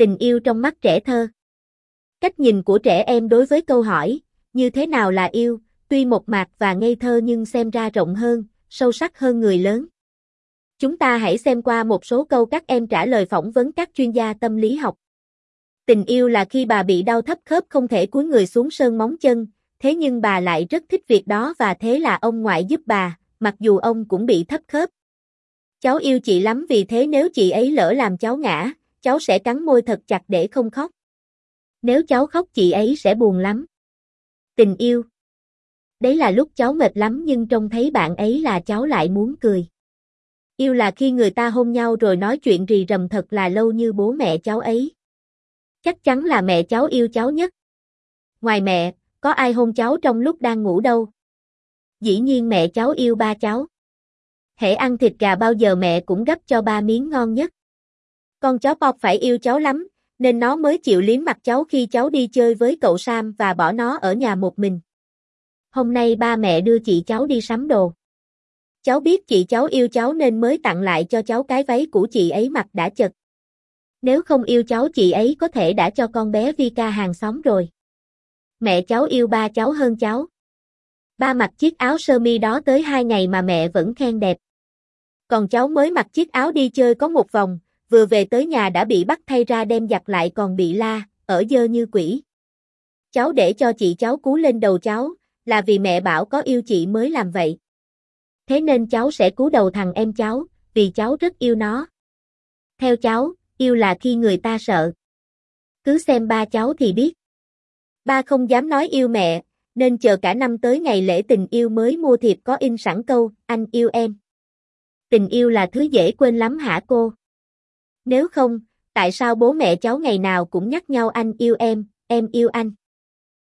Tình yêu trong mắt trẻ thơ. Cách nhìn của trẻ em đối với câu hỏi, như thế nào là yêu, tuy một mạc và ngây thơ nhưng xem ra rộng hơn, sâu sắc hơn người lớn. Chúng ta hãy xem qua một số câu các em trả lời phỏng vấn các chuyên gia tâm lý học. Tình yêu là khi bà bị đau thấp khớp không thể cúi người xuống sơn móng chân, thế nhưng bà lại rất thích việc đó và thế là ông ngoại giúp bà, mặc dù ông cũng bị thấp khớp. Cháu yêu chị lắm vì thế nếu chị ấy lỡ làm cháu ngã, cháu sẽ cắn môi thật chặt để không khóc. Nếu cháu khóc chị ấy sẽ buồn lắm. Tình yêu. Đấy là lúc cháu mệt lắm nhưng trông thấy bạn ấy là cháu lại muốn cười. Yêu là khi người ta hôn nhau rồi nói chuyện rì rầm thật là lâu như bố mẹ cháu ấy. Chắc chắn là mẹ cháu yêu cháu nhất. Ngoài mẹ, có ai hôn cháu trong lúc đang ngủ đâu. Dĩ nhiên mẹ cháu yêu ba cháu. Hễ ăn thịt gà bao giờ mẹ cũng gấp cho ba miếng ngon nhất. Con chó Pop phải yêu cháu lắm, nên nó mới chịu liếm mặt cháu khi cháu đi chơi với cậu Sam và bỏ nó ở nhà một mình. Hôm nay ba mẹ đưa chị cháu đi sắm đồ. Cháu biết chị cháu yêu cháu nên mới tặng lại cho cháu cái váy của chị ấy mặc đã chật. Nếu không yêu cháu chị ấy có thể đã cho con bé Vika hàng xóm rồi. Mẹ cháu yêu ba cháu hơn cháu. Ba mặc chiếc áo sơ mi đó tới hai ngày mà mẹ vẫn khen đẹp. Còn cháu mới mặc chiếc áo đi chơi có một vòng, vừa về tới nhà đã bị bắt thay ra đem giặt lại còn bị la, ở dơ như quỷ. Cháu để cho chị cháu cú lên đầu cháu, là vì mẹ bảo có yêu chị mới làm vậy. Thế nên cháu sẽ cú đầu thằng em cháu, vì cháu rất yêu nó. Theo cháu, yêu là khi người ta sợ. Cứ xem ba cháu thì biết. Ba không dám nói yêu mẹ, nên chờ cả năm tới ngày lễ tình yêu mới mua thiệp có in sẵn câu, anh yêu em. Tình yêu là thứ dễ quên lắm hả cô? Nếu không, tại sao bố mẹ cháu ngày nào cũng nhắc nhau anh yêu em, em yêu anh?